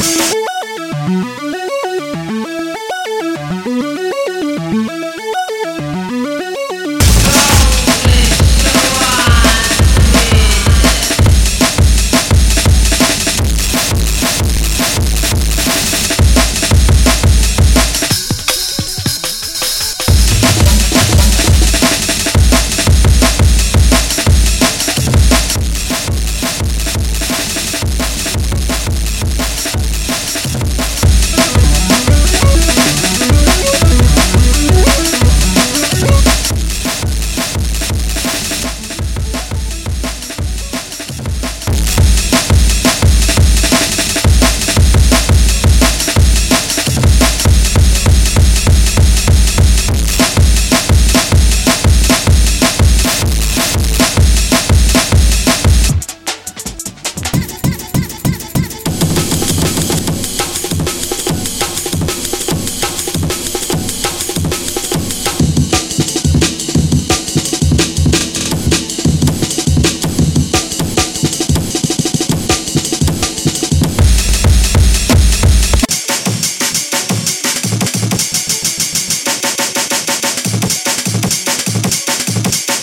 Thanks.